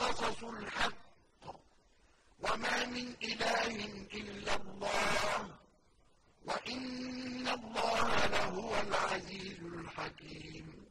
الْقَصَصُ الْحَقُّ وَمَا مِنْ إِلَٰهٍ إِلَّا اللَّهُ وَإِنَّ اللَّهَ لَهُوَ الْعَزِيزُ الْحَكِيمُ